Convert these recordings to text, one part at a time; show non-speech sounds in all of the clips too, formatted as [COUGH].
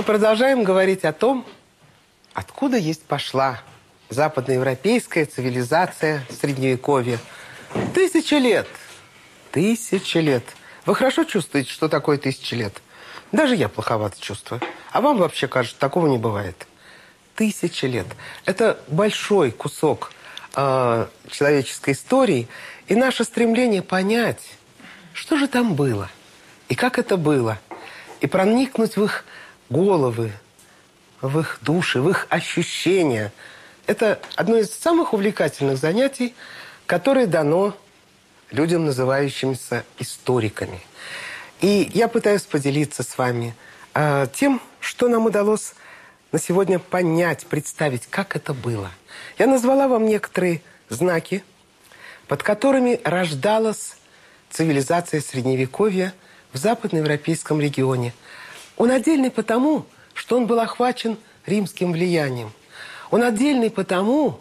Мы продолжаем говорить о том, откуда есть пошла западноевропейская цивилизация Средневековья. Тысячи лет. Тысячи лет. Вы хорошо чувствуете, что такое тысячи лет? Даже я плоховато чувствую. А вам вообще кажется, такого не бывает. Тысячи лет. Это большой кусок э, человеческой истории и наше стремление понять, что же там было и как это было, и проникнуть в их головы, в их души, в их ощущения. Это одно из самых увлекательных занятий, которое дано людям, называющимся историками. И я пытаюсь поделиться с вами э, тем, что нам удалось на сегодня понять, представить, как это было. Я назвала вам некоторые знаки, под которыми рождалась цивилизация Средневековья в западноевропейском регионе. Он отдельный потому, что он был охвачен римским влиянием. Он отдельный потому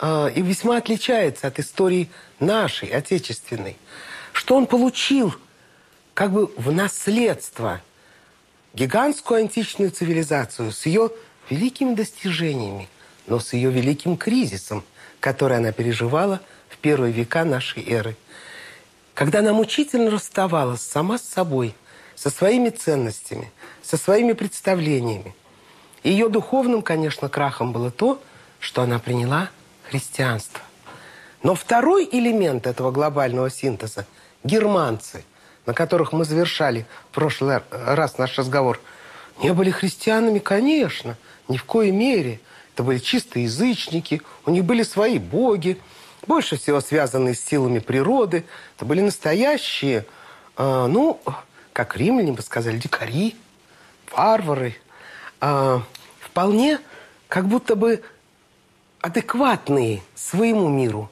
э, и весьма отличается от истории нашей, отечественной, что он получил как бы в наследство гигантскую античную цивилизацию с ее великими достижениями, но с ее великим кризисом, который она переживала в первые века нашей эры. Когда она мучительно расставалась сама с собой, со своими ценностями, со своими представлениями. Ее духовным, конечно, крахом было то, что она приняла христианство. Но второй элемент этого глобального синтеза – германцы, на которых мы завершали в прошлый раз наш разговор, не были христианами, конечно, ни в коей мере – это были чистые язычники, у них были свои боги, больше всего связанные с силами природы. Это были настоящие, э, ну, как римляне бы сказали, дикари, варвары. Э, вполне как будто бы адекватные своему миру.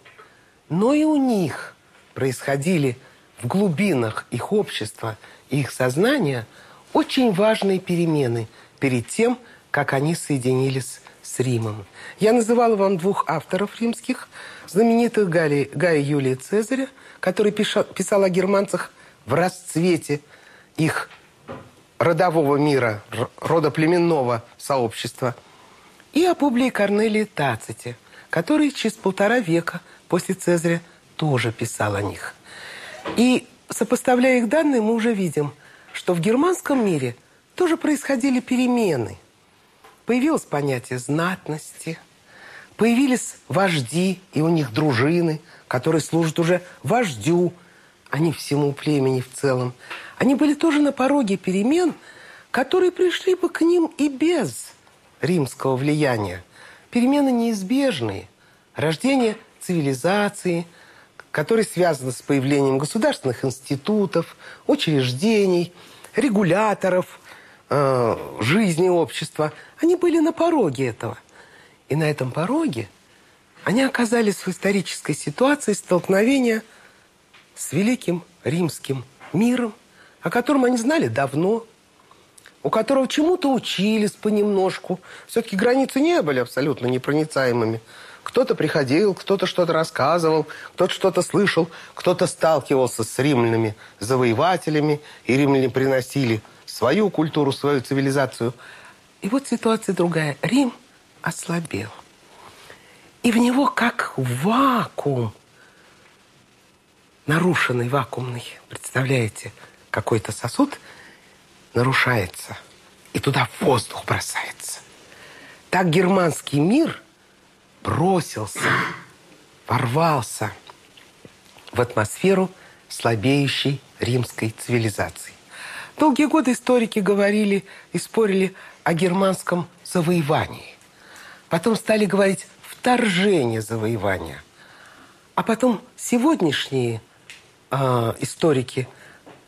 Но и у них происходили в глубинах их общества их сознания очень важные перемены перед тем, как они соединились с Римом. Я называла вам двух авторов римских, знаменитых Гая Юлия Цезаря, который пиша, писал о германцах в расцвете их родового мира, родоплеменного сообщества, и о Публии Корнелии Таците, который через полтора века после Цезаря тоже писал о них. И сопоставляя их данные, мы уже видим, что в германском мире тоже происходили перемены – Появилось понятие знатности, появились вожди, и у них дружины, которые служат уже вождю, а не всему племени в целом. Они были тоже на пороге перемен, которые пришли бы к ним и без римского влияния. Перемены неизбежные. Рождение цивилизации, которое связано с появлением государственных институтов, учреждений, регуляторов – э, жизни общества, они были на пороге этого. И на этом пороге они оказались в исторической ситуации столкновения с великим римским миром, о котором они знали давно, у которого чему-то учились понемножку. Все-таки границы не были абсолютно непроницаемыми. Кто-то приходил, кто-то что-то рассказывал, кто-то что-то слышал, кто-то сталкивался с римлянами завоевателями, и римляне приносили свою культуру, свою цивилизацию. И вот ситуация другая. Рим ослабел. И в него как вакуум, нарушенный, вакуумный, представляете, какой-то сосуд нарушается, и туда воздух бросается. Так германский мир бросился, ворвался в атмосферу слабеющей римской цивилизации. Долгие годы историки говорили и спорили о германском завоевании. Потом стали говорить вторжение завоевания. А потом сегодняшние э, историки,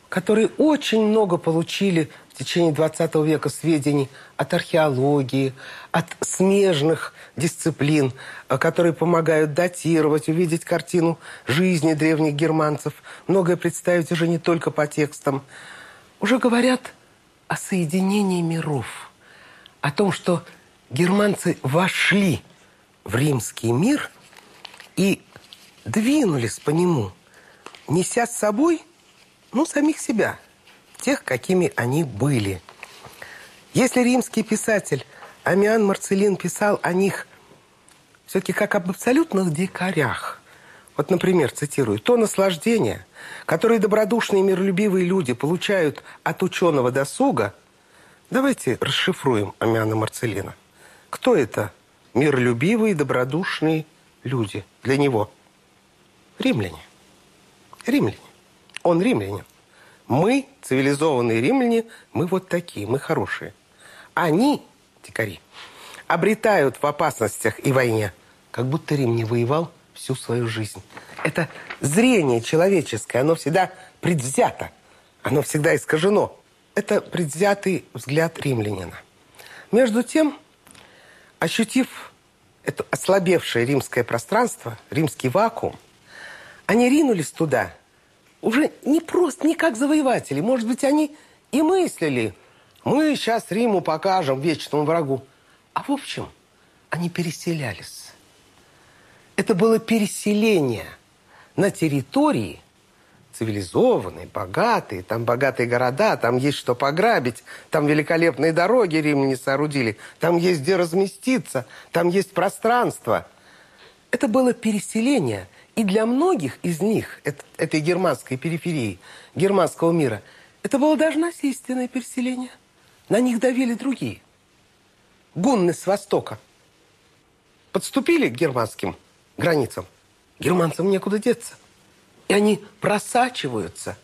которые очень много получили в течение 20 века сведений от археологии, от смежных дисциплин, э, которые помогают датировать, увидеть картину жизни древних германцев, многое представить уже не только по текстам, уже говорят о соединении миров, о том, что германцы вошли в римский мир и двинулись по нему, неся с собой, ну, самих себя, тех, какими они были – если римский писатель Амиан Марцелин писал о них все-таки как об абсолютных дикарях, вот, например, цитирую, то наслаждение, которое добродушные миролюбивые люди получают от ученого досуга, давайте расшифруем Амиана Марцелина. Кто это миролюбивые, добродушные люди для него? Римляне. Римляне. Он римлянин. Мы, цивилизованные римляне, мы вот такие, мы хорошие. Они, дикари, обретают в опасностях и войне, как будто Рим не воевал всю свою жизнь. Это зрение человеческое, оно всегда предвзято, оно всегда искажено. Это предвзятый взгляд римлянина. Между тем, ощутив это ослабевшее римское пространство, римский вакуум, они ринулись туда уже не просто, не как завоеватели. Может быть, они и мыслили мы сейчас Риму покажем, вечному врагу. А в общем, они переселялись. Это было переселение на территории цивилизованные, богатые, там богатые города, там есть что пограбить, там великолепные дороги римляне соорудили, там есть где разместиться, там есть пространство. Это было переселение. И для многих из них, этой германской периферии, германского мира, это было даже насильственное переселение – на них давили другие. Гунны с востока. Подступили к германским границам. Германцам некуда деться. И они просачиваются,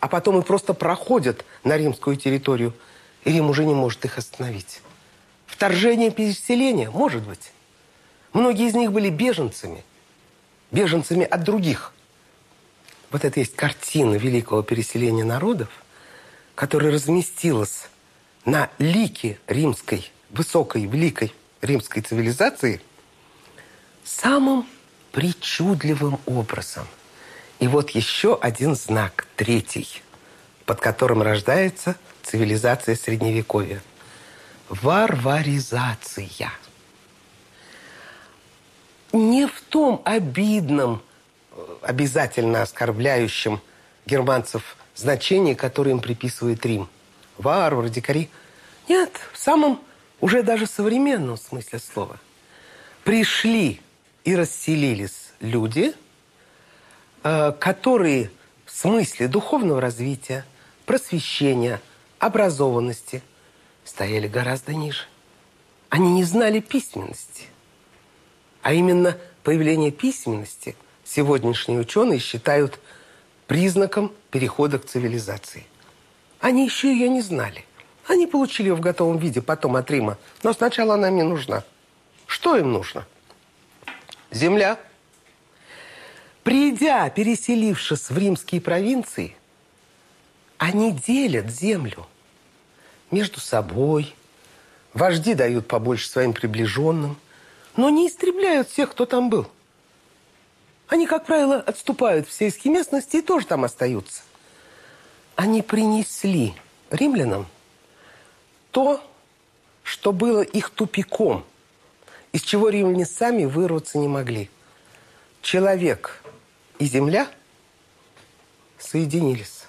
а потом и просто проходят на римскую территорию. И Рим уже не может их остановить. Вторжение переселения, может быть. Многие из них были беженцами. Беженцами от других. Вот это есть картина великого переселения народов, которая разместилась на лике римской, высокой, великой римской цивилизации самым причудливым образом. И вот еще один знак, третий, под которым рождается цивилизация Средневековья. Варваризация. Не в том обидном, обязательно оскорбляющем германцев значении, которое им приписывает Рим – варвары, дикари. Нет, в самом уже даже современном смысле слова. Пришли и расселились люди, э, которые в смысле духовного развития, просвещения, образованности стояли гораздо ниже. Они не знали письменности. А именно появление письменности сегодняшние ученые считают признаком перехода к цивилизации. Они еще ее не знали. Они получили ее в готовом виде потом от Рима. Но сначала она мне нужна. Что им нужно? Земля. Придя, переселившись в римские провинции, они делят землю между собой. Вожди дают побольше своим приближенным, но не истребляют всех, кто там был. Они, как правило, отступают в сельские местности и тоже там остаются они принесли римлянам то, что было их тупиком, из чего римляне сами вырваться не могли. Человек и земля соединились.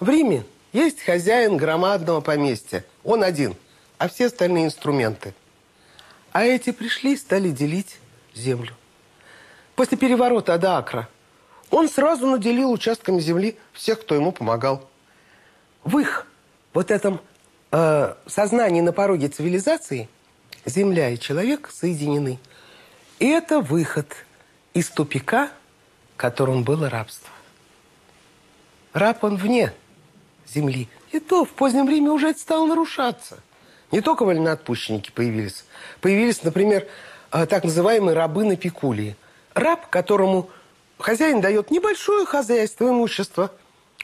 В Риме есть хозяин громадного поместья. Он один, а все остальные инструменты. А эти пришли и стали делить землю. После переворота Адаакра – он сразу наделил участками земли всех, кто ему помогал. В их вот этом э, сознании на пороге цивилизации земля и человек соединены. И это выход из тупика, которым было рабство. Раб он вне земли. И то в позднем Риме уже это стало нарушаться. Не только вольноотпущенники появились. Появились, например, э, так называемые рабы на пекулии. Раб, которому хозяин дает небольшое хозяйство, имущество.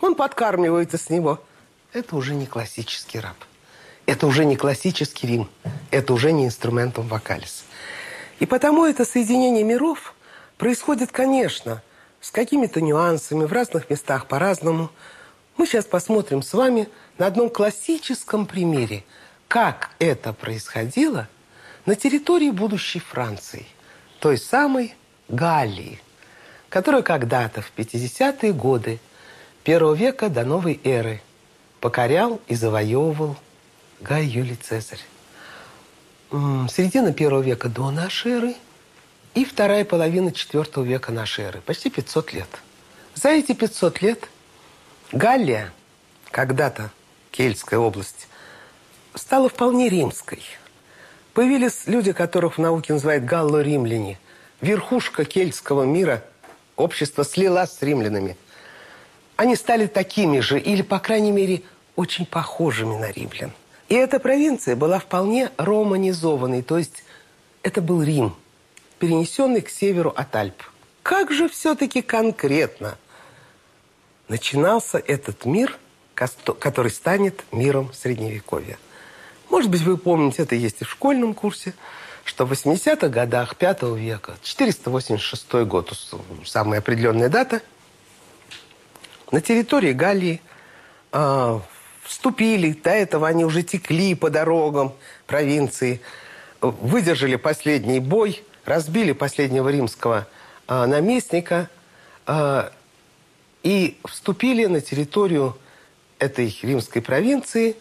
Он подкармливается с него. Это уже не классический раб. Это уже не классический Рим. Это уже не инструментом вокалис. И потому это соединение миров происходит, конечно, с какими-то нюансами, в разных местах по-разному. Мы сейчас посмотрим с вами на одном классическом примере, как это происходило на территории будущей Франции, той самой Галлии, которая когда-то в 50-е годы первого века до новой эры покорял и завоевывал Гай Юлий Цезарь. Середина первого века до нашей эры и вторая половина четвертого века нашей эры. Почти 500 лет. За эти 500 лет Галлия, когда-то Кельтская область, стала вполне римской. Появились люди, которых в науке называют галло-римляне. Верхушка кельтского мира, общество слилась с римлянами. Они стали такими же, или, по крайней мере, очень похожими на римлян. И эта провинция была вполне романизованной, то есть это был Рим, перенесенный к северу от Альп. Как же все-таки конкретно начинался этот мир, который станет миром Средневековья? Может быть, вы помните, это есть и в школьном курсе, что в 80-х годах 5 века, 486 год, самая определенная дата, на территории Галлии э, вступили, до этого они уже текли по дорогам провинции, выдержали последний бой, разбили последнего римского э, наместника э, и вступили на территорию этой римской провинции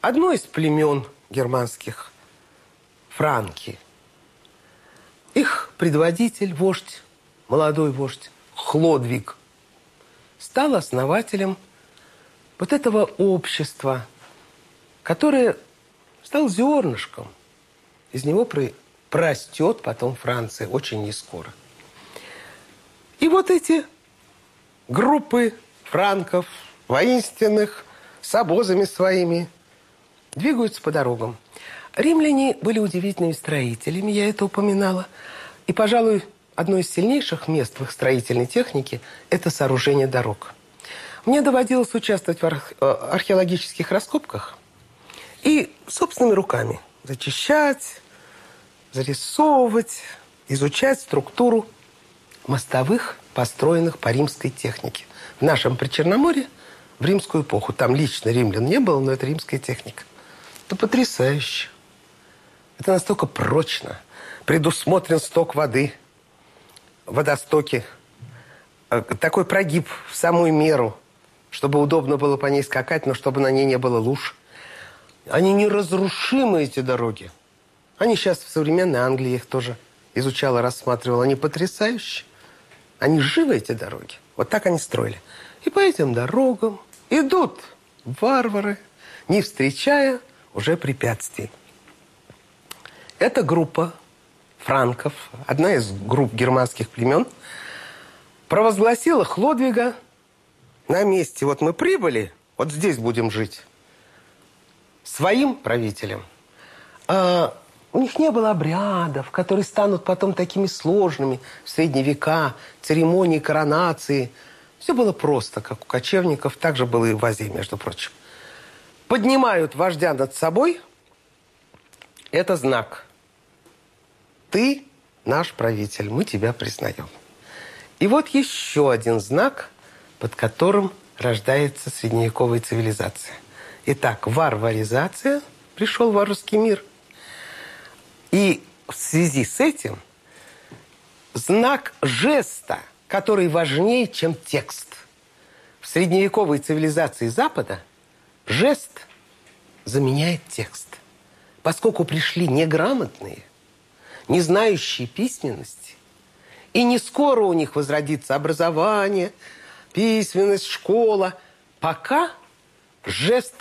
одно из племен германских – франки. Их предводитель, вождь, молодой вождь Хлодвиг, стал основателем вот этого общества, которое стал зернышком. Из него простет потом Франция очень нескоро. И вот эти группы франков, воинственных, с обозами своими, двигаются по дорогам. Римляне были удивительными строителями, я это упоминала. И, пожалуй, одно из сильнейших мест в их строительной технике – это сооружение дорог – мне доводилось участвовать в э, археологических раскопках и собственными руками зачищать, зарисовывать, изучать структуру мостовых, построенных по римской технике. В нашем Причерноморье в римскую эпоху. Там лично римлян не было, но это римская техника. Это потрясающе. Это настолько прочно. Предусмотрен сток воды, водостоки. Э, такой прогиб в самую меру – чтобы удобно было по ней скакать, но чтобы на ней не было луж. Они неразрушимы, эти дороги. Они сейчас в современной Англии их тоже изучала, рассматривала. Они потрясающие. Они живы, эти дороги. Вот так они строили. И по этим дорогам идут варвары, не встречая уже препятствий. Эта группа франков, одна из групп германских племен, провозгласила Хлодвига на месте, вот мы прибыли, вот здесь будем жить, своим правителем. А, у них не было обрядов, которые станут потом такими сложными в средние века, церемонии коронации. Все было просто, как у кочевников, так же было и в Азии, между прочим. Поднимают вождя над собой, это знак. Ты наш правитель, мы тебя признаем. И вот еще один знак – под которым рождается средневековая цивилизация. Итак, варваризация, пришел варварский мир. И в связи с этим знак жеста, который важнее, чем текст. В средневековой цивилизации Запада жест заменяет текст. Поскольку пришли неграмотные, не знающие письменности, и не скоро у них возродится образование – письменность, школа. Пока жест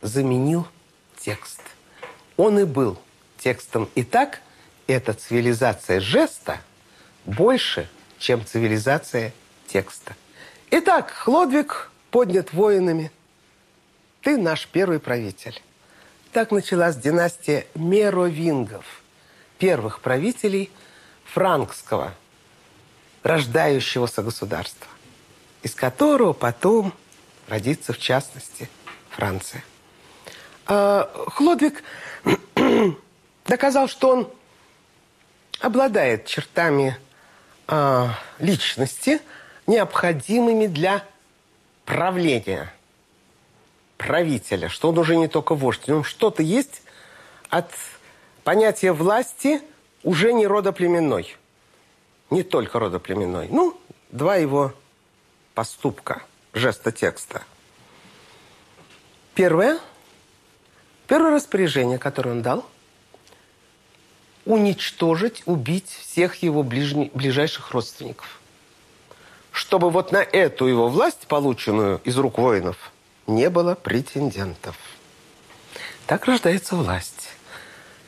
заменил текст. Он и был текстом. Итак, эта цивилизация жеста больше, чем цивилизация текста. Итак, Хлодвиг поднят воинами ты наш первый правитель. Так началась династия Меровингов, первых правителей франкского, рождающегося государства, из которого потом родится, в частности, Франция. А Хлодвиг [CLEARS THROAT] доказал, что он обладает чертами э, личности, необходимыми для правления правителя, что он уже не только вождь, в нем что-то есть от понятия власти уже не родоплеменной. Не только родоплеменной. Ну, два его поступка, жеста текста. Первое. Первое распоряжение, которое он дал – уничтожить, убить всех его ближне, ближайших родственников. Чтобы вот на эту его власть, полученную из рук воинов, не было претендентов. Так рождается власть.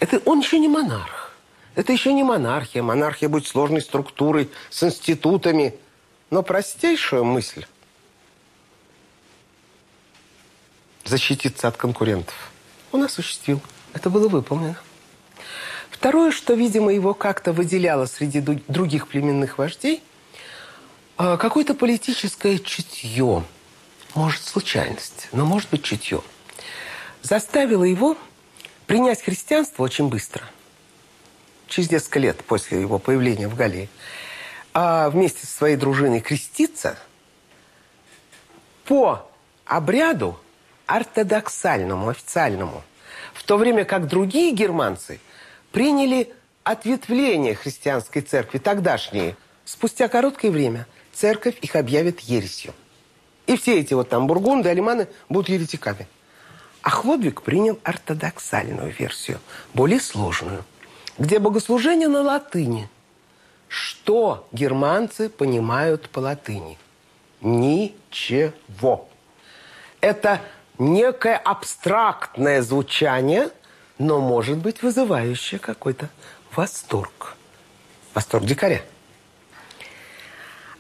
Это он еще не монарх. Это еще не монархия. Монархия будет сложной структурой, с институтами. Но простейшая мысль – защититься от конкурентов – он осуществил. Это было выполнено. Второе, что, видимо, его как-то выделяло среди других племенных вождей, а, какое-то политическое чутье, может, случайность, но может быть чутье, заставило его принять христианство очень быстро, через несколько лет после его появления в Галлии, а вместе со своей дружиной креститься по обряду ортодоксальному, официальному, в то время как другие германцы – приняли ответвление христианской церкви, тогдашние. Спустя короткое время церковь их объявит ересью. И все эти вот там бургунды, алиманы будут еретиками. А Хлодвиг принял ортодоксальную версию, более сложную, где богослужение на латыни. Что германцы понимают по латыни? Ничего. Это некое абстрактное звучание – но может быть вызывающее какой-то восторг. Восторг дикаря.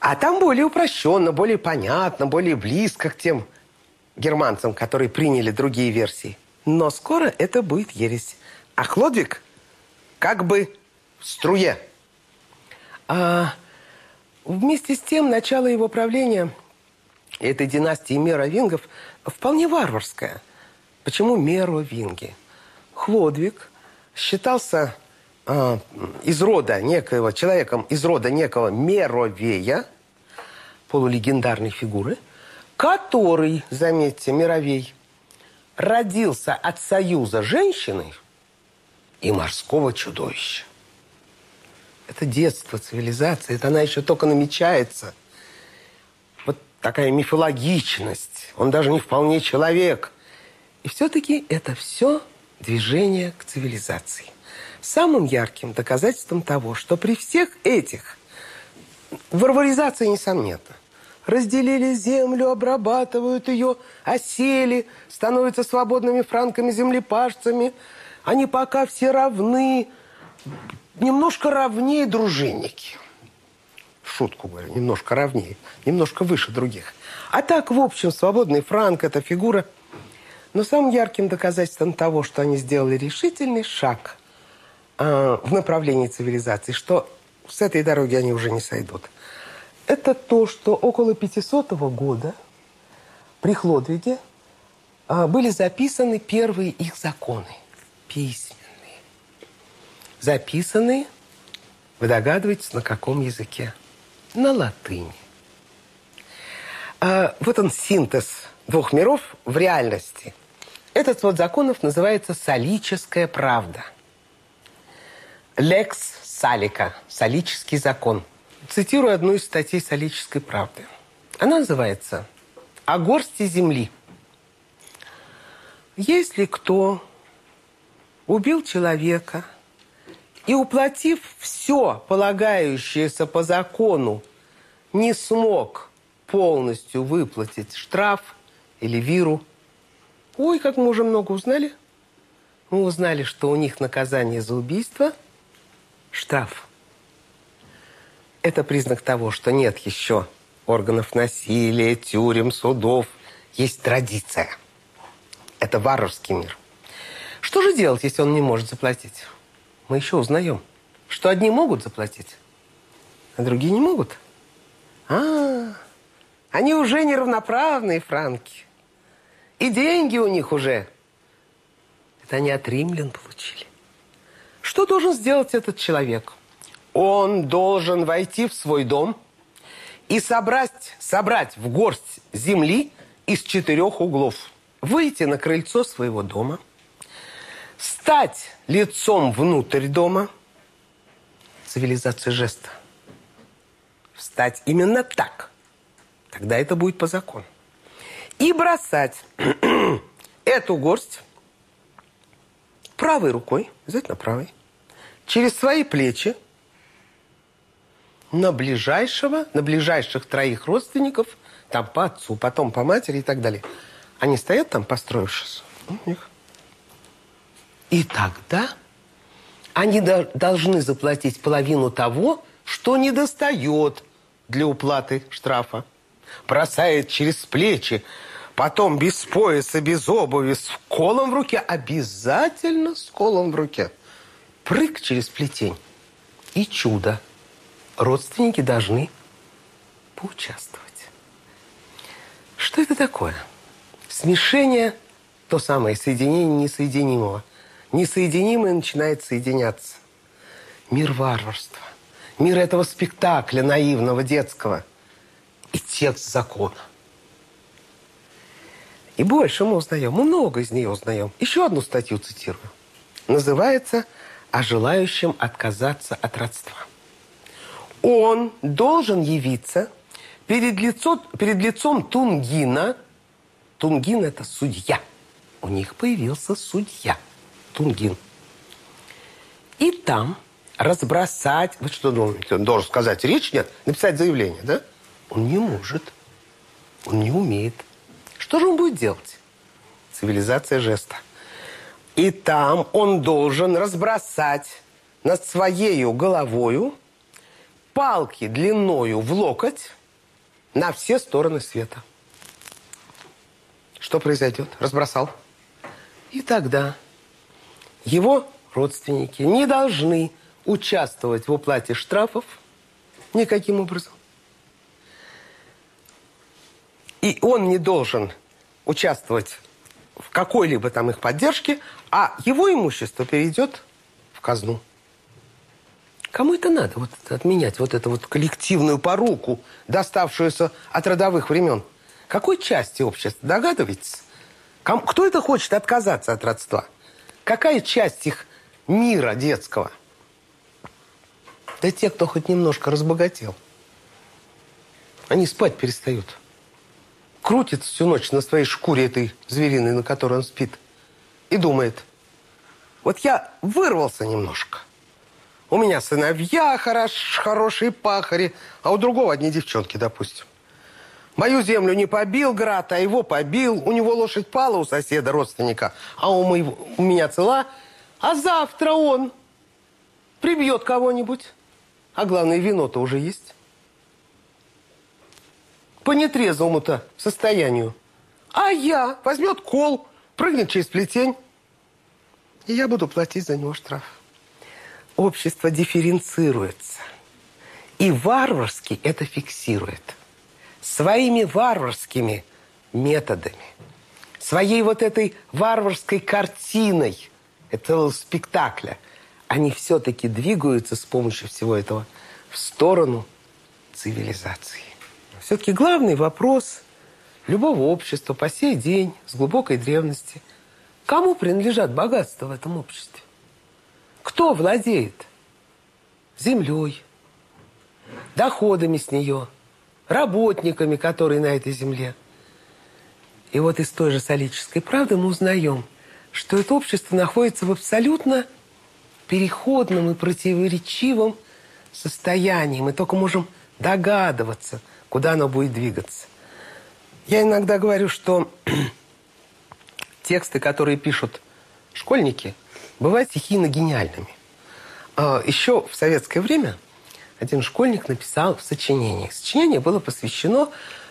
А там более упрощенно, более понятно, более близко к тем германцам, которые приняли другие версии. Но скоро это будет ересь. А Хлодвиг как бы в струе. А вместе с тем начало его правления этой династии Меровингов вполне варварское. Почему Меровинги? Хлодвиг считался э, из рода некоего, человеком из рода некого Меровея, полулегендарной фигуры, который, заметьте, Мировей, родился от союза женщины и морского чудовища. Это детство, цивилизация, это она еще только намечается. Вот такая мифологичность. Он даже не вполне человек. И все-таки это все движение к цивилизации. Самым ярким доказательством того, что при всех этих варваризация несомненно. Разделили землю, обрабатывают ее, осели, становятся свободными франками-землепашцами. Они пока все равны, немножко равнее дружинники. Шутку говорю, немножко равнее, немножко выше других. А так, в общем, свободный франк – это фигура – но самым ярким доказательством того, что они сделали решительный шаг э, в направлении цивилизации, что с этой дороги они уже не сойдут, это то, что около 500 года при Хлодвиге э, были записаны первые их законы, письменные. Записанные, вы догадываетесь, на каком языке? На латыни. А, вот он синтез двух миров в реальности. Этот свод законов называется «Салическая правда». «Лекс Салика» – «Салический закон». Цитирую одну из статей «Салической правды». Она называется «О горсти земли». Если кто убил человека и, уплатив все полагающееся по закону, не смог полностью выплатить штраф или виру – Ой, как мы уже много узнали. Мы узнали, что у них наказание за убийство – штраф. Это признак того, что нет еще органов насилия, тюрем, судов. Есть традиция. Это варварский мир. Что же делать, если он не может заплатить? Мы еще узнаем, что одни могут заплатить, а другие не могут. А, -а, -а они уже неравноправные франки. И деньги у них уже. Это они от римлян получили. Что должен сделать этот человек? Он должен войти в свой дом и собрать, собрать в горсть земли из четырех углов. Выйти на крыльцо своего дома, стать лицом внутрь дома. Цивилизация жеста. Встать именно так. Тогда это будет по закону. И бросать [CLEARS THROAT] эту горсть правой рукой, обязательно правой, через свои плечи на ближайшего, на ближайших троих родственников, там по отцу, потом по матери и так далее. Они стоят там, построившись у них. И тогда они должны заплатить половину того, что не достает для уплаты штрафа. Бросает через плечи, потом без пояса, без обуви, с колом в руке, обязательно с колом в руке. Прыг через плетень. И чудо родственники должны поучаствовать. Что это такое? Смешение, то самое соединение несоединимого. Несоединимое начинает соединяться. Мир варварства. Мир этого спектакля наивного, детского. И текст закона. И больше мы узнаем. Мы много из нее узнаем. Еще одну статью цитирую. Называется «О желающем отказаться от родства» он должен явиться перед, лицо, перед лицом Тунгина. Тунгин – это судья. У них появился судья Тунгин. И там разбросать... Вы что думаете, он должен сказать речь? Нет, написать заявление, да? Он не может. Он не умеет. Что же он будет делать? Цивилизация жеста. И там он должен разбросать над своей головою палки длиною в локоть на все стороны света. Что произойдет? Разбросал. И тогда его родственники не должны участвовать в уплате штрафов никаким образом. И он не должен участвовать в какой-либо там их поддержке, а его имущество перейдет в казну. Кому это надо, вот отменять вот эту вот коллективную поруку, доставшуюся от родовых времен? Какой части общества, догадываетесь? Кому, кто это хочет отказаться от родства? Какая часть их мира детского? Да те, кто хоть немножко разбогател. Они спать перестают. Крутит всю ночь на своей шкуре этой звериной, на которой он спит. И думает, вот я вырвался немножко – у меня сыновья хорош, хорошие пахари, а у другого одни девчонки, допустим. Мою землю не побил град, а его побил. У него лошадь пала у соседа, родственника, а у, моего, у меня цела. А завтра он прибьет кого-нибудь. А главное, вино-то уже есть. По нетрезвому-то состоянию. А я возьмет кол, прыгнет через плетень, и я буду платить за него штраф общество дифференцируется. И варварски это фиксирует. Своими варварскими методами. Своей вот этой варварской картиной этого спектакля. Они все-таки двигаются с помощью всего этого в сторону цивилизации. Все-таки главный вопрос любого общества по сей день, с глубокой древности, кому принадлежат богатства в этом обществе? Кто владеет землей, доходами с нее, работниками, которые на этой земле? И вот из той же солической правды мы узнаем, что это общество находится в абсолютно переходном и противоречивом состоянии. Мы только можем догадываться, куда оно будет двигаться. Я иногда говорю, что [CLEARS THROAT] тексты, которые пишут школьники – бывают стихийно-гениальными. А, Еще в советское время один школьник написал сочинение. Сочинение было посвящено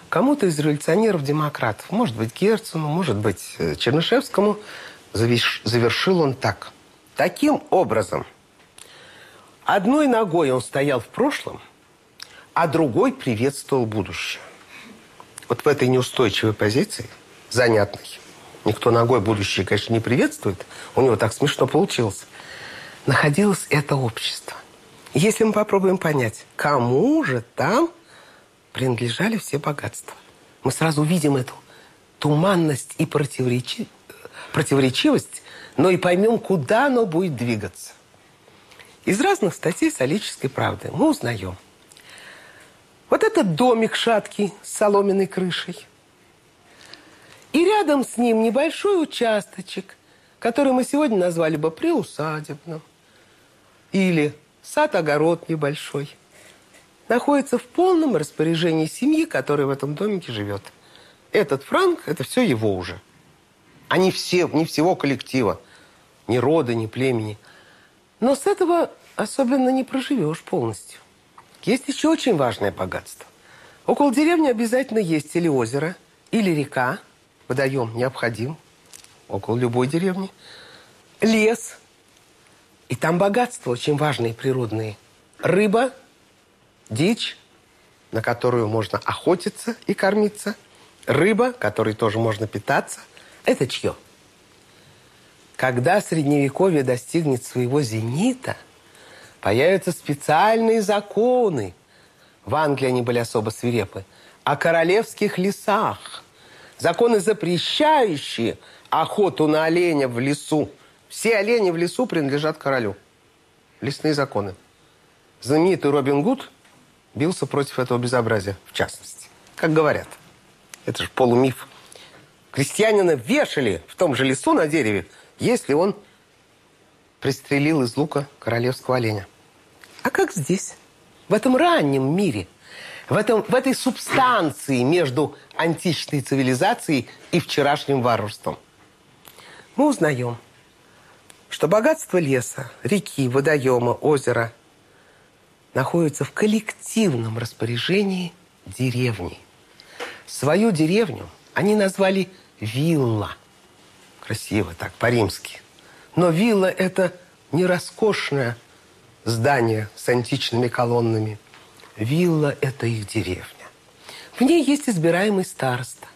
кому-то из революционеров-демократов, может быть, Герцену, может быть, э, Чернышевскому, завершил он так. Таким образом, одной ногой он стоял в прошлом, а другой приветствовал будущее. Вот в этой неустойчивой позиции, занятной, никто ногой будущее, конечно, не приветствует, у него так смешно получилось, находилось это общество. Если мы попробуем понять, кому же там принадлежали все богатства, мы сразу увидим эту туманность и противоречи... противоречивость, но и поймем, куда оно будет двигаться. Из разных статей солической правды мы узнаем. Вот этот домик шаткий с соломенной крышей. И рядом с ним небольшой участочек, который мы сегодня назвали бы приусадебным. Или сад-огород небольшой, находится в полном распоряжении семьи, которая в этом домике живет. Этот франк – это все его уже. А не, все, не всего коллектива, ни рода, ни племени. Но с этого особенно не проживешь полностью. Есть еще очень важное богатство. Около деревни обязательно есть или озеро, или река, водоем необходим, около любой деревни, лес – и там богатства очень важные природные. Рыба, дичь, на которую можно охотиться и кормиться. Рыба, которой тоже можно питаться. Это чье? Когда Средневековье достигнет своего зенита, появятся специальные законы. В Англии они были особо свирепы. О королевских лесах. Законы, запрещающие охоту на оленя в лесу. Все олени в лесу принадлежат королю. Лесные законы. Знаменитый Робин Гуд бился против этого безобразия, в частности. Как говорят. Это же полумиф. Крестьянина вешали в том же лесу на дереве, если он пристрелил из лука королевского оленя. А как здесь? В этом раннем мире, в, этом, в этой субстанции между античной цивилизацией и вчерашним варварством. Мы узнаем – что богатство леса, реки, водоема, озера находится в коллективном распоряжении деревни. Свою деревню они назвали вилла. Красиво так, по-римски. Но вилла – это не роскошное здание с античными колоннами. Вилла – это их деревня. В ней есть избираемый староста,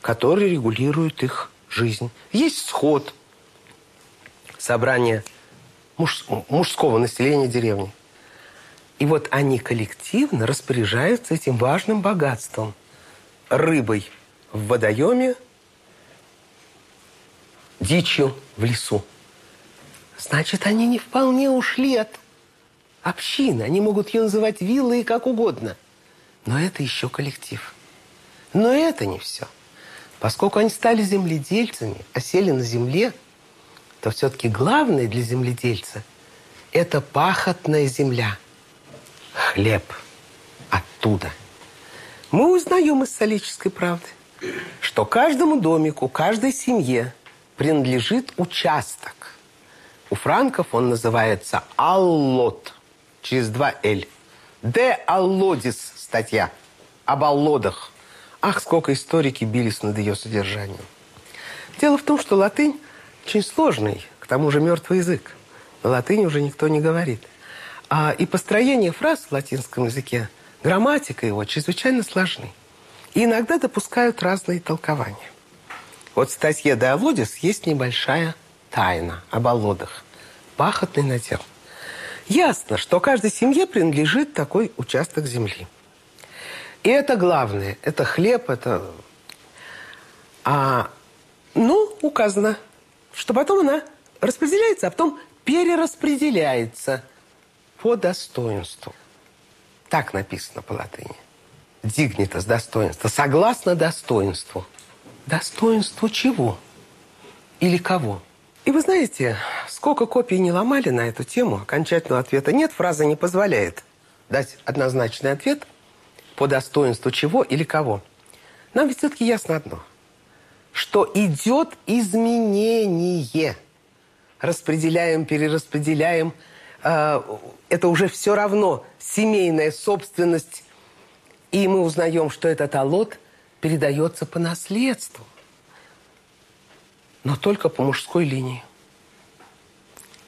который регулирует их жизнь. Есть сход – собрание муж, мужского населения деревни. И вот они коллективно распоряжаются этим важным богатством. Рыбой в водоеме, дичью в лесу. Значит, они не вполне ушли от общины. Они могут ее называть виллой как угодно. Но это еще коллектив. Но это не все. Поскольку они стали земледельцами, осели на земле – то все-таки главное для земледельца – это пахотная земля, хлеб оттуда. Мы узнаем из солической правды, что каждому домику, каждой семье принадлежит участок. У франков он называется аллот, через два «л». «Де аллодис» статья об аллодах. Ах, сколько историки бились над ее содержанием. Дело в том, что латынь очень сложный, к тому же мертвый язык. На латыни уже никто не говорит. А, и построение фраз в латинском языке, грамматика его чрезвычайно сложны. И иногда допускают разные толкования. Вот в статье «De Allodis» есть небольшая тайна об Аллодах. Пахотный надел. Ясно, что каждой семье принадлежит такой участок земли. И это главное. Это хлеб, это... А, ну, указано что потом она распределяется, а потом перераспределяется по достоинству. Так написано по латыни. Дигнитас – достоинство. Согласно достоинству. Достоинству чего? Или кого? И вы знаете, сколько копий не ломали на эту тему, окончательного ответа нет, фраза не позволяет дать однозначный ответ по достоинству чего или кого. Нам ведь все-таки ясно одно – что идет изменение. Распределяем, перераспределяем. А, это уже все равно семейная собственность И мы узнаем, что этот алот передается по наследству. Но только по мужской линии.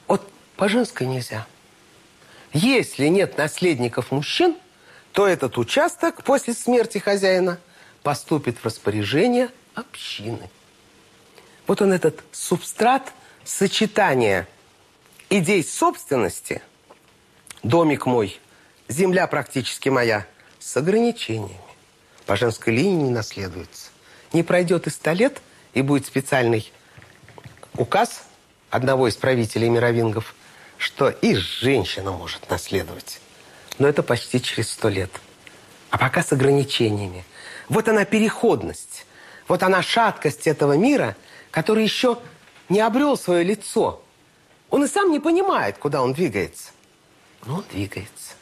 Вот по женской нельзя. Если нет наследников мужчин, то этот участок после смерти хозяина поступит в распоряжение общины. Вот он этот субстрат сочетания идей собственности, домик мой, земля практически моя, с ограничениями. По женской линии не наследуется. Не пройдет и сто лет, и будет специальный указ одного из правителей мировингов, что и женщина может наследовать. Но это почти через сто лет. А пока с ограничениями. Вот она переходность. Вот она шаткость этого мира, который еще не обрел свое лицо. Он и сам не понимает, куда он двигается. Но он двигается.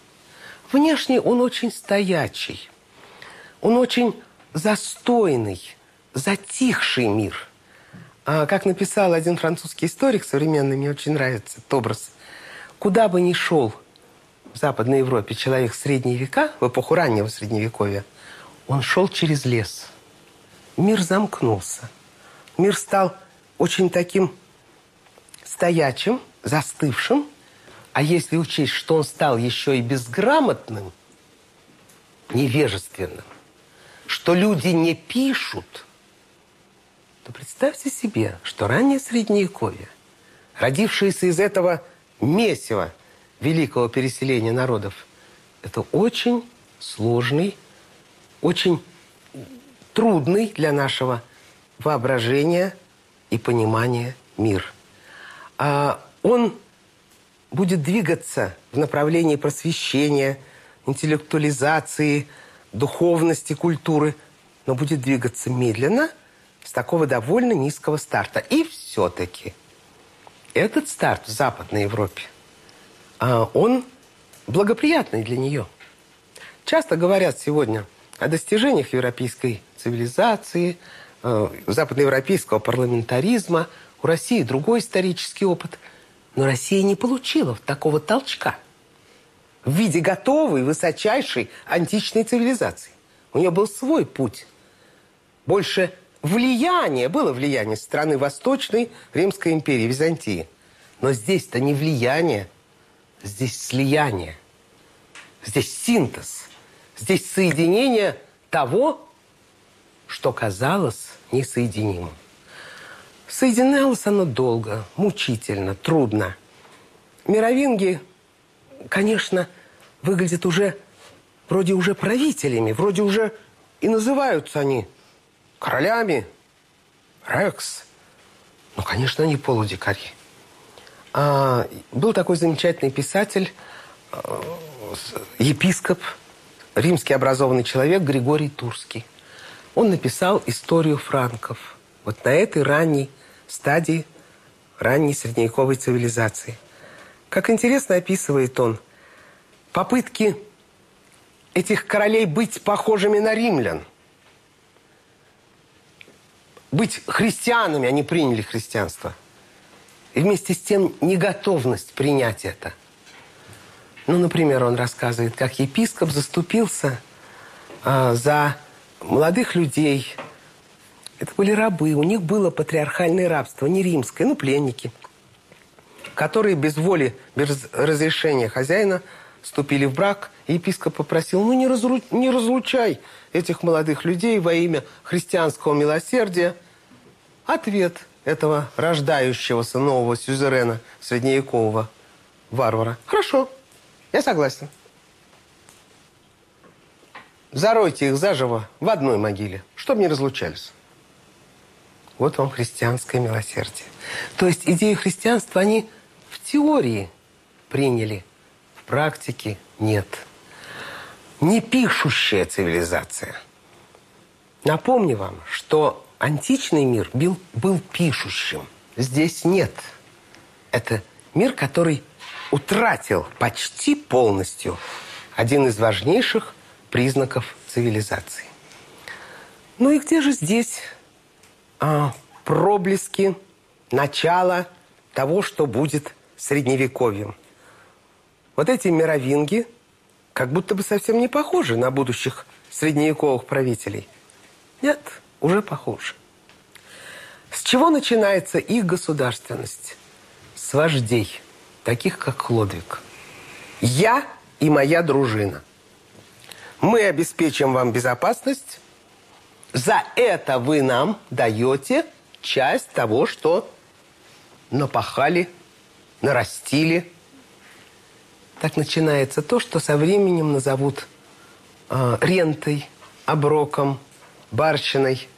Внешне он очень стоячий. Он очень застойный, затихший мир. А, как написал один французский историк современный, мне очень нравится этот образ. Куда бы ни шел в Западной Европе человек в средние века, в эпоху раннего Средневековья, он шел через лес. Мир замкнулся. Мир стал очень таким стоячим, застывшим. А если учесть, что он стал еще и безграмотным, невежественным, что люди не пишут, то представьте себе, что раннее Средневековье, родившееся из этого месива великого переселения народов, это очень сложный, очень трудный для нашего воображения и понимания мир. А он будет двигаться в направлении просвещения, интеллектуализации, духовности, культуры, но будет двигаться медленно, с такого довольно низкого старта. И все-таки этот старт в Западной Европе, а, он благоприятный для нее. Часто говорят сегодня о достижениях европейской цивилизации, э, западноевропейского парламентаризма. У России другой исторический опыт. Но Россия не получила такого толчка в виде готовой, высочайшей античной цивилизации. У нее был свой путь. Больше влияние, было влияние страны Восточной Римской империи, Византии. Но здесь-то не влияние, здесь слияние. Здесь синтез. Здесь соединение того, что казалось несоединимым. Соединялось оно долго, мучительно, трудно. Мировинги, конечно, выглядят уже вроде уже правителями, вроде уже и называются они королями, Рекс. Ну, конечно, они полудикари. А, был такой замечательный писатель, э, епископ римский образованный человек Григорий Турский. Он написал историю франков. Вот на этой ранней стадии ранней средневековой цивилизации. Как интересно описывает он попытки этих королей быть похожими на римлян. Быть христианами, они приняли христианство. И вместе с тем неготовность принять это – ну, например, он рассказывает, как епископ заступился э, за молодых людей. Это были рабы, у них было патриархальное рабство, не римское, ну, пленники, которые без воли, без разрешения хозяина вступили в брак. Епископ попросил, ну, не, разру... не разлучай этих молодых людей во имя христианского милосердия. Ответ этого рождающегося нового сюзерена средневекового варвара. Хорошо, я согласен. Заройте их заживо в одной могиле, чтобы не разлучались. Вот вам христианское милосердие. То есть идею христианства они в теории приняли, практике нет. Не пишущая цивилизация. Напомню вам, что античный мир был, был пишущим. Здесь нет. Это мир, который утратил почти полностью один из важнейших признаков цивилизации. Ну и где же здесь а, проблески начала того, что будет средневековьем? Вот эти мировинги как будто бы совсем не похожи на будущих средневековых правителей? Нет, уже похуже. С чего начинается их государственность? С вождей, таких как Хлодвиг. Я и моя дружина. Мы обеспечим вам безопасность. За это вы нам даете часть того, что напахали, нарастили. Так начинается то, что со временем назовут э, рентой, оброком, барщиной.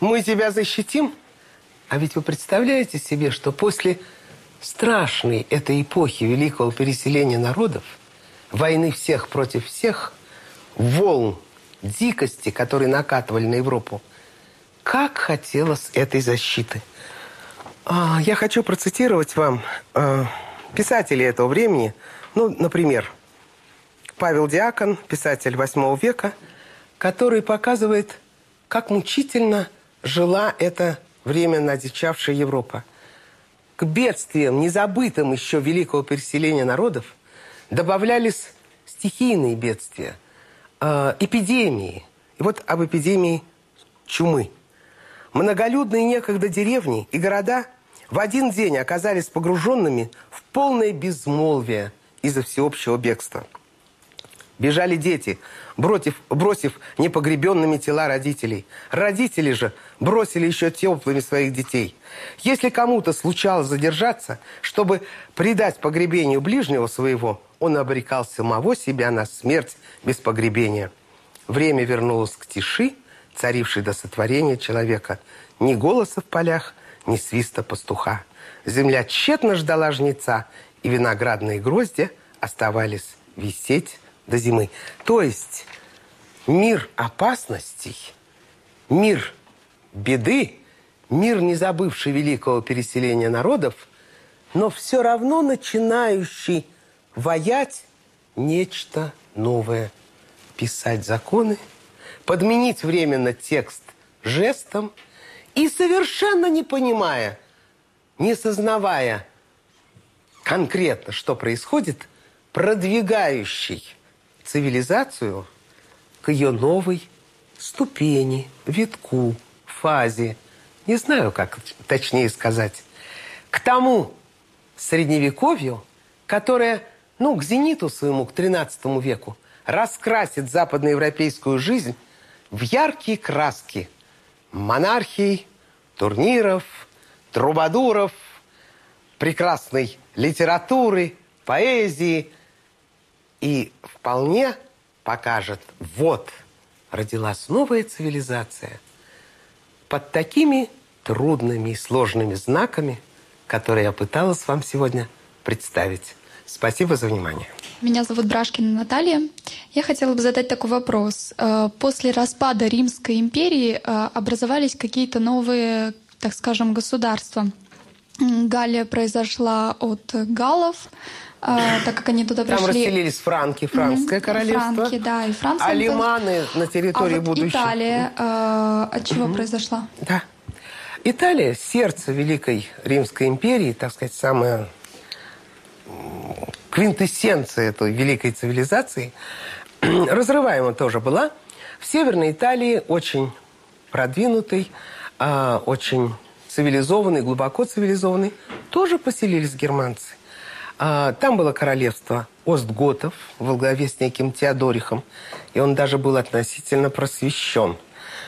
Мы тебя защитим. А ведь вы представляете себе, что после страшной этой эпохи великого переселения народов, войны всех против всех, волн дикости, которые накатывали на Европу, как хотелось этой защиты. А, я хочу процитировать вам а, писателей этого времени. Ну, например, Павел Диакон, писатель VIII века, который показывает, как мучительно жила эта временно одичавшая Европа. К бедствиям, незабытым еще великого переселения народов, добавлялись стихийные бедствия, э, эпидемии. И вот об эпидемии чумы. Многолюдные некогда деревни и города в один день оказались погруженными в полное безмолвие из-за всеобщего бегства. Бежали дети, бросив, бросив непогребенными тела родителей. Родители же бросили еще теплыми своих детей. Если кому-то случалось задержаться, чтобы предать погребению ближнего своего, он обрекал самого себя на смерть без погребения. Время вернулось к тиши, царившей до сотворения человека. Ни голоса в полях, ни свиста пастуха. Земля тщетно ждала жнеца, и виноградные грозди оставались висеть до зимы. То есть мир опасностей, мир беды, мир, не забывший великого переселения народов, но все равно начинающий воять нечто новое, писать законы, подменить временно текст жестом и совершенно не понимая, не сознавая конкретно, что происходит, продвигающий цивилизацию к ее новой ступени, витку, фазе. Не знаю, как точнее сказать. К тому средневековью, которое, ну, к зениту своему, к 13 веку, раскрасит западноевропейскую жизнь в яркие краски монархий, турниров, трубадуров, прекрасной литературы, поэзии, и вполне покажет, вот, родилась новая цивилизация под такими трудными и сложными знаками, которые я пыталась вам сегодня представить. Спасибо за внимание. Меня зовут Брашкина Наталья. Я хотела бы задать такой вопрос. Э, после распада Римской империи э, образовались какие-то новые, так скажем, государства. Галлия произошла от галлов, а, так как они туда Там пришли. Там расселились франки, франкское королевство. Франки, да, и Франция. Алиманы на территории а вот будущей. Италия э, от чего произошла? Да. Италия, сердце Великой Римской империи, так сказать, самая квинтэссенция этой великой цивилизации, [CLEARS THROAT] разрываема тоже была. В Северной Италии очень продвинутый, а, очень цивилизованный, глубоко цивилизованный, тоже поселились германцы. А, там было королевство Остготов во главе с неким Теодорихом, и он даже был относительно просвещен.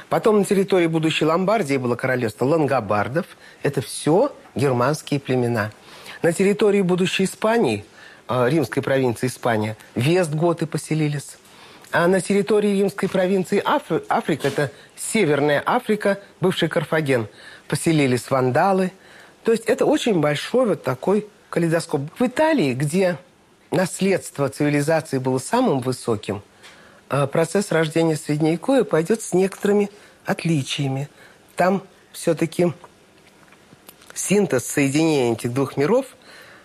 Потом на территории будущей Ломбардии было королевство Лангобардов. Это все германские племена. На территории будущей Испании, а, римской провинции Испания, Вестготы поселились. А на территории римской провинции Афри... Африка, это Северная Африка, бывший Карфаген, поселились вандалы. То есть это очень большой вот такой калейдоскоп. В Италии, где наследство цивилизации было самым высоким, а процесс рождения Средневековья пойдет с некоторыми отличиями. Там все-таки синтез соединения этих двух миров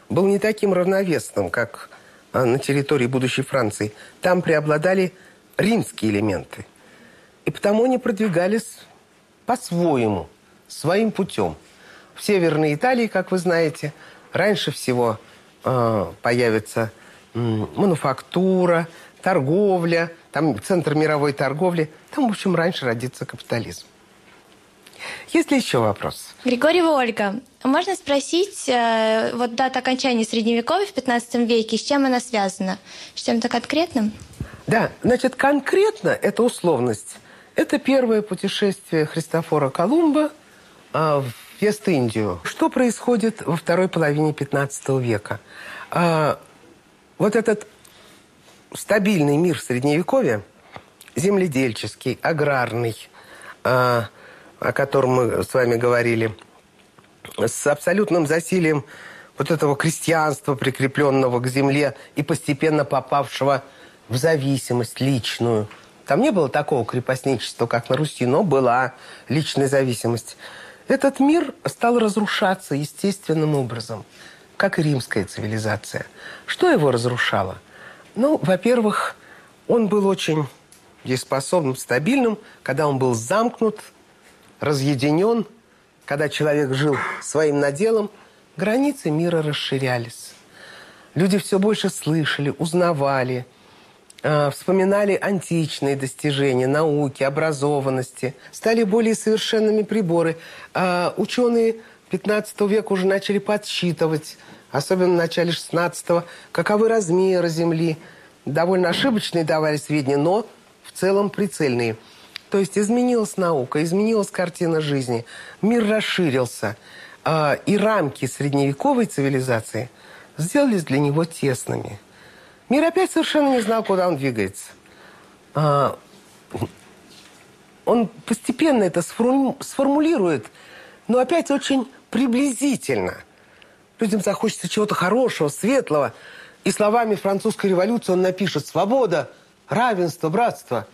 был не таким равновесным, как а, на территории будущей Франции. Там преобладали римские элементы. И потому они продвигались по-своему, своим путем. В Северной Италии, как вы знаете, раньше всего э, появится э, мануфактура, торговля, там центр мировой торговли. Там, в общем, раньше родится капитализм. Есть ли еще вопрос? Григорьева Ольга, можно спросить, э, вот дата окончания Средневековья в 15 веке, с чем она связана? С чем-то конкретным? Да, значит, конкретно это условность. Это первое путешествие Христофора Колумба а, в Вест-Индию. Что происходит во второй половине 15 века? А, вот этот стабильный мир Средневековья, земледельческий, аграрный, а, о котором мы с вами говорили, с абсолютным засилием вот этого крестьянства, прикрепленного к земле и постепенно попавшего в зависимость личную. Там не было такого крепостничества, как на Руси, но была личная зависимость. Этот мир стал разрушаться естественным образом, как и римская цивилизация. Что его разрушало? Ну, во-первых, он был очень дееспособным, стабильным, когда он был замкнут, разъединен, когда человек жил своим наделом, границы мира расширялись. Люди все больше слышали, узнавали, э, вспоминали античные достижения, науки, образованности. Стали более совершенными приборы. Э, ученые 15 века уже начали подсчитывать, особенно в начале 16 каковы размеры Земли. Довольно ошибочные давали сведения, но в целом прицельные – то есть изменилась наука, изменилась картина жизни, мир расширился, э, и рамки средневековой цивилизации сделались для него тесными. Мир опять совершенно не знал, куда он двигается. Э, он постепенно это сформулирует, но опять очень приблизительно. Людям захочется чего-то хорошего, светлого. И словами французской революции он напишет «свобода», «равенство», «братство».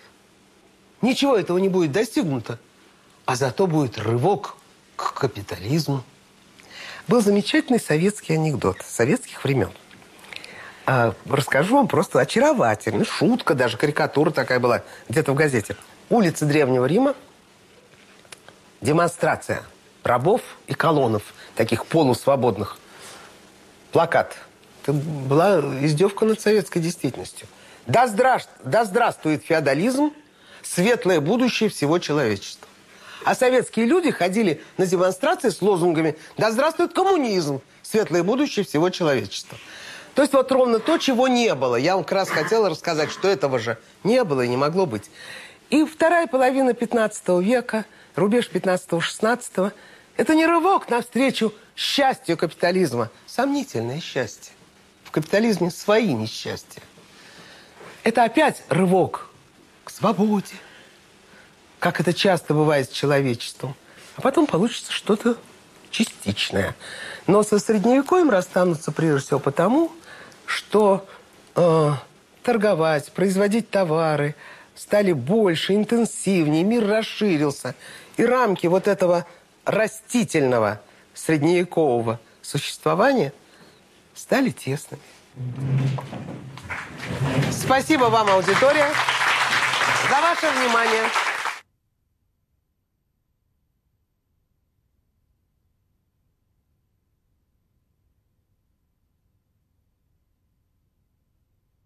Ничего этого не будет достигнуто, а зато будет рывок к капитализму. Был замечательный советский анекдот советских времен. А, расскажу вам просто очаровательный, шутка, даже карикатура такая была где-то в газете. Улица Древнего Рима, демонстрация рабов и колоннов, таких полусвободных. Плакат. Это была издевка над советской действительностью. Да, здравствует, да здравствует феодализм, светлое будущее всего человечества. А советские люди ходили на демонстрации с лозунгами «Да здравствует коммунизм! Светлое будущее всего человечества!» То есть вот ровно то, чего не было. Я вам как раз хотела рассказать, что этого же не было и не могло быть. И вторая половина 15 века, рубеж 15-16, это не рывок навстречу счастью капитализма. Сомнительное счастье. В капитализме свои несчастья. Это опять рывок свободе, как это часто бывает с человечеством. А потом получится что-то частичное. Но со средневековьем расстанутся прежде всего потому, что э, торговать, производить товары стали больше, интенсивнее, мир расширился. И рамки вот этого растительного средневекового существования стали тесными. Спасибо вам, аудитория за ваше внимание.